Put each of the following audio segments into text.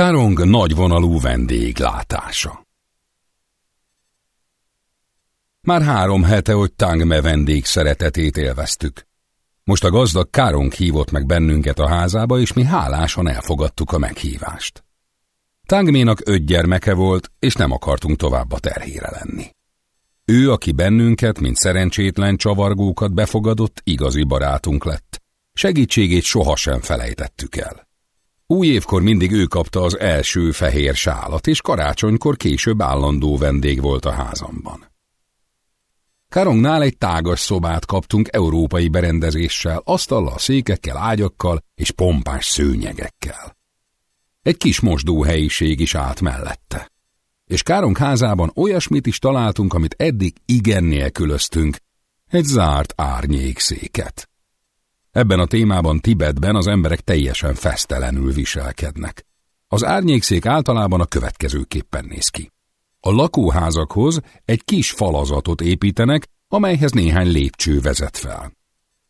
Karong nagyvonalú vendéglátása Már három hete, hogy Tangme vendég szeretetét élveztük. Most a gazdag Károng hívott meg bennünket a házába, és mi hálásan elfogadtuk a meghívást. Tangménak öt gyermeke volt, és nem akartunk tovább a terhére lenni. Ő, aki bennünket, mint szerencsétlen csavargókat befogadott, igazi barátunk lett. Segítségét sohasem felejtettük el. Új évkor mindig ő kapta az első fehér sálat, és karácsonykor később állandó vendég volt a házamban. Karongnál egy tágas szobát kaptunk európai berendezéssel, asztallal, székekkel, ágyakkal és pompás szőnyegekkel. Egy kis mosdóhelyiség is állt mellette. És Károng házában olyasmit is találtunk, amit eddig igen nélkülöztünk, egy zárt árnyékszéket. Ebben a témában Tibetben az emberek teljesen fesztelenül viselkednek. Az árnyékszék általában a következőképpen néz ki. A lakóházakhoz egy kis falazatot építenek, amelyhez néhány lépcső vezet fel.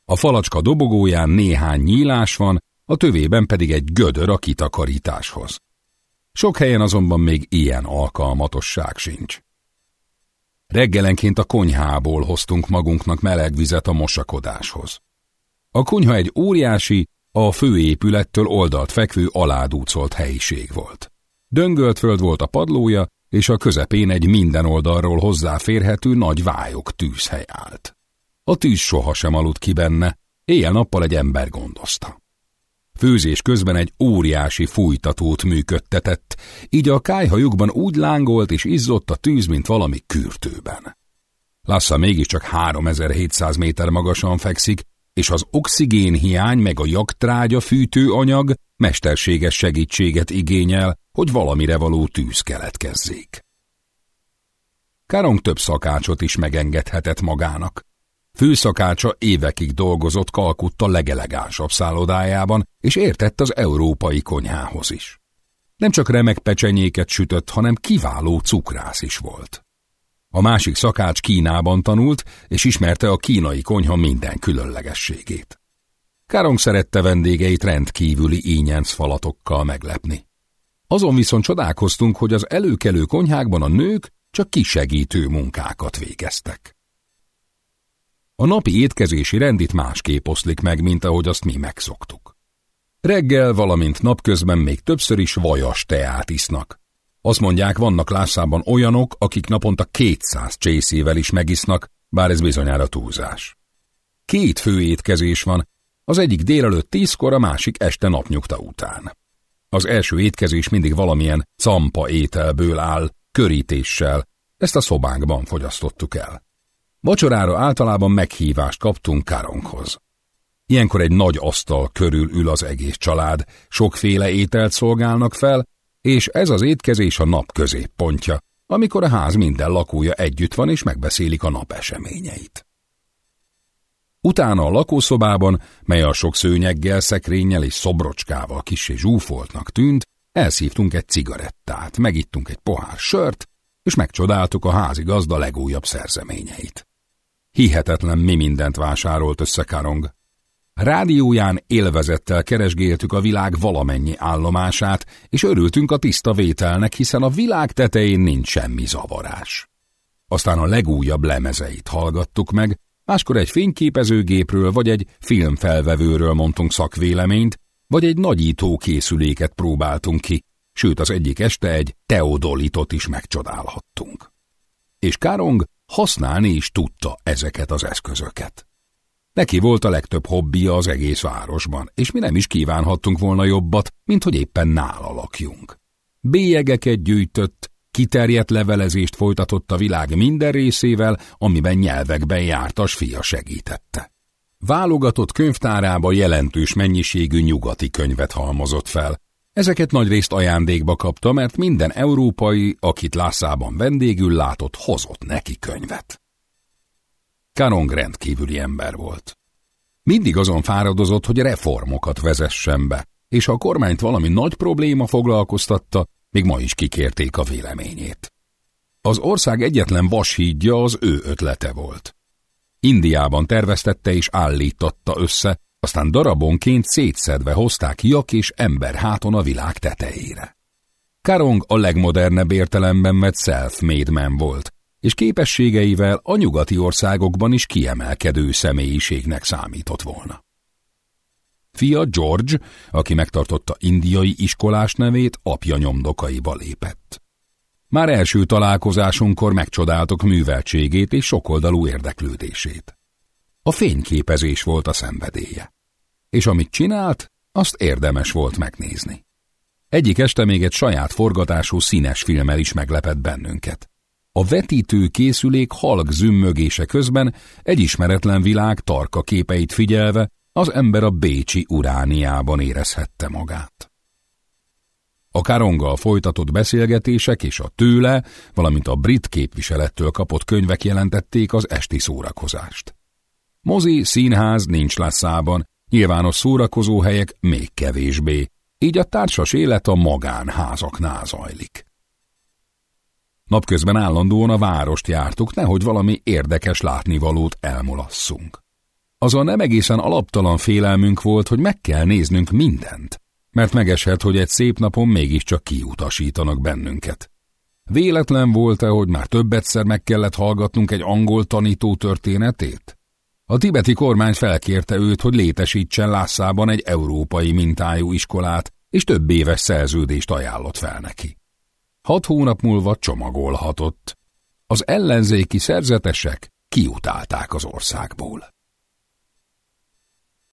A falacska dobogóján néhány nyílás van, a tövében pedig egy gödör a kitakarításhoz. Sok helyen azonban még ilyen alkalmatosság sincs. Reggelenként a konyhából hoztunk magunknak meleg vizet a mosakodáshoz. A konyha egy óriási, a főépülettől oldalt fekvő aládúcolt helyiség volt. Döngölt föld volt a padlója, és a közepén egy minden oldalról hozzáférhető nagy vályok tűzhely állt. A tűz sohasem aludt ki benne, éjjel-nappal egy ember gondozta. Főzés közben egy óriási fújtatót működtetett, így a kájhajukban úgy lángolt és izzott a tűz, mint valami kürtőben. Lassa mégiscsak 3700 méter magasan fekszik, és az oxigén hiány meg a jagtrágya fűtőanyag mesterséges segítséget igényel, hogy valamire való tűz keletkezzék. Karong több szakácsot is megengedhetett magának. Főszakácsa évekig dolgozott Kalkutta legelegánsabb szállodájában, és értett az európai konyhához is. Nem csak remek pecsenyéket sütött, hanem kiváló cukrász is volt. A másik szakács Kínában tanult, és ismerte a kínai konyha minden különlegességét. Károng szerette vendégeit rendkívüli ínyenc falatokkal meglepni. Azon viszont csodálkoztunk, hogy az előkelő konyhákban a nők csak kisegítő munkákat végeztek. A napi étkezési rend itt másképp oszlik meg, mint ahogy azt mi megszoktuk. Reggel, valamint napközben még többször is vajas teát isznak. Azt mondják, vannak Lászában olyanok, akik naponta 200 csészével is megisznak, bár ez bizonyára túlzás. Két fő étkezés van, az egyik délelőtt tízkor, a másik este napnyugta után. Az első étkezés mindig valamilyen campa ételből áll, körítéssel, ezt a szobánkban fogyasztottuk el. Vacsorára általában meghívást kaptunk Káronkhoz. Ilyenkor egy nagy asztal körül ül az egész család, sokféle ételt szolgálnak fel, és ez az étkezés a nap középpontja, amikor a ház minden lakója együtt van és megbeszélik a nap eseményeit. Utána a lakószobában, mely a sok szőnyeggel, szekrényel és szobrocskával kissé zsúfoltnak tűnt, elszívtunk egy cigarettát, megittunk egy pohár sört, és megcsodáltuk a házi gazda legújabb szerzeményeit. Hihetetlen mi mindent vásárolt össze Karong. Rádióján élvezettel keresgéltük a világ valamennyi állomását, és örültünk a tiszta vételnek, hiszen a világ tetején nincs semmi zavarás. Aztán a legújabb lemezeit hallgattuk meg, máskor egy fényképezőgépről vagy egy filmfelvevőről mondtunk szakvéleményt, vagy egy nagyító készüléket próbáltunk ki, sőt az egyik este egy teodolitot is megcsodálhattunk. És Károng használni is tudta ezeket az eszközöket. Neki volt a legtöbb hobbija az egész városban, és mi nem is kívánhattunk volna jobbat, mint hogy éppen nála lakjunk. Bélyegeket gyűjtött, kiterjedt levelezést folytatott a világ minden részével, amiben nyelvekben jártas fia segítette. Válogatott könyvtárába jelentős mennyiségű nyugati könyvet halmozott fel. Ezeket nagyrészt ajándékba kapta, mert minden európai, akit Lászában vendégül látott, hozott neki könyvet. Karong rendkívüli ember volt. Mindig azon fáradozott, hogy reformokat vezessen be, és ha a kormányt valami nagy probléma foglalkoztatta, még ma is kikérték a véleményét. Az ország egyetlen vashídja az ő ötlete volt. Indiában terveztette és állította össze, aztán darabonként szétszedve hozták jak és ember háton a világ tetejére. Karong a legmodernebb értelemben vett self-made man volt, és képességeivel a nyugati országokban is kiemelkedő személyiségnek számított volna. Fia George, aki megtartotta indiai iskolás nevét, apja nyomdokaiba lépett. Már első találkozásunkkor megcsodáltok műveltségét és sokoldalú érdeklődését. A fényképezés volt a szenvedélye. És amit csinált, azt érdemes volt megnézni. Egyik este még egy saját forgatású színes filmmel is meglepett bennünket. A vetítő készülék halk zümmögése közben egy ismeretlen világ tarka képeit figyelve az ember a bécsi urániában érezhette magát. A Karonggal folytatott beszélgetések és a tőle, valamint a brit képviselettől kapott könyvek jelentették az esti szórakozást. Mozi, színház nincs Lasszában, nyilvános szórakozóhelyek még kevésbé, így a társas élet a magánházaknál zajlik. Napközben állandóan a várost jártuk, nehogy valami érdekes látnivalót elmulasszunk. Az a nem egészen alaptalan félelmünk volt, hogy meg kell néznünk mindent, mert megeshet, hogy egy szép napon mégiscsak kiutasítanak bennünket. Véletlen volt-e, hogy már több egyszer meg kellett hallgatnunk egy angol tanító történetét? A tibeti kormány felkérte őt, hogy létesítsen Lászában egy európai mintájú iskolát, és több éves szerződést ajánlott fel neki. Hat hónap múlva csomagolhatott. Az ellenzéki szerzetesek kiutálták az országból.